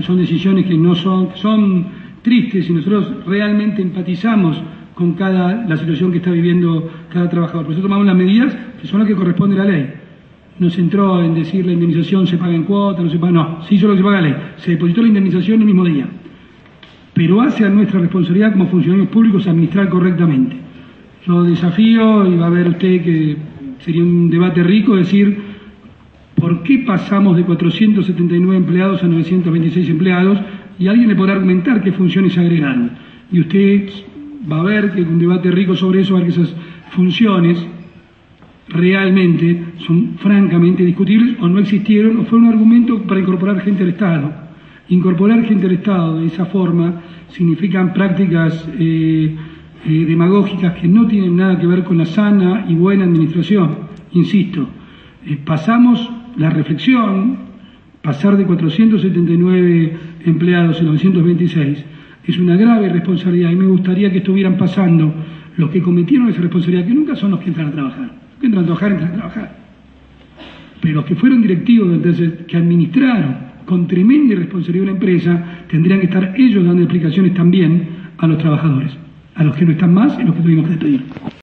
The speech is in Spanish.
Son decisiones que no son, son tristes y nosotros realmente empatizamos con cada la situación que está viviendo cada trabajador. Por eso tomamos las medidas que son las que corresponde a la ley. No se entró en decir la indemnización se paga en cuota, no se paga, no, se hizo lo que se paga la ley. Se depositó la indemnización el mismo día. Pero hace a nuestra responsabilidad como funcionarios públicos administrar correctamente. Yo desafío, y va a ver usted que sería un debate rico, decir ¿Por qué pasamos de 479 empleados a 926 empleados? Y alguien le podrá argumentar qué funciones agregaron. Y usted va a ver que un debate rico sobre eso, a ver que esas funciones realmente son francamente discutibles o no existieron o fue un argumento para incorporar gente al Estado. Incorporar gente al Estado de esa forma significan prácticas eh, eh, demagógicas que no tienen nada que ver con la sana y buena administración. Insisto, eh, pasamos la reflexión, pasar de 479 empleados a 926, es una grave responsabilidad y me gustaría que estuvieran pasando los que cometieron esa responsabilidad, que nunca son los que entran a trabajar. Los que entran a trabajar, entran a trabajar. Pero los que fueron directivos, entonces, que administraron con tremenda irresponsabilidad una empresa, tendrían que estar ellos dando explicaciones también a los trabajadores, a los que no están más y los que tuvimos que despedir.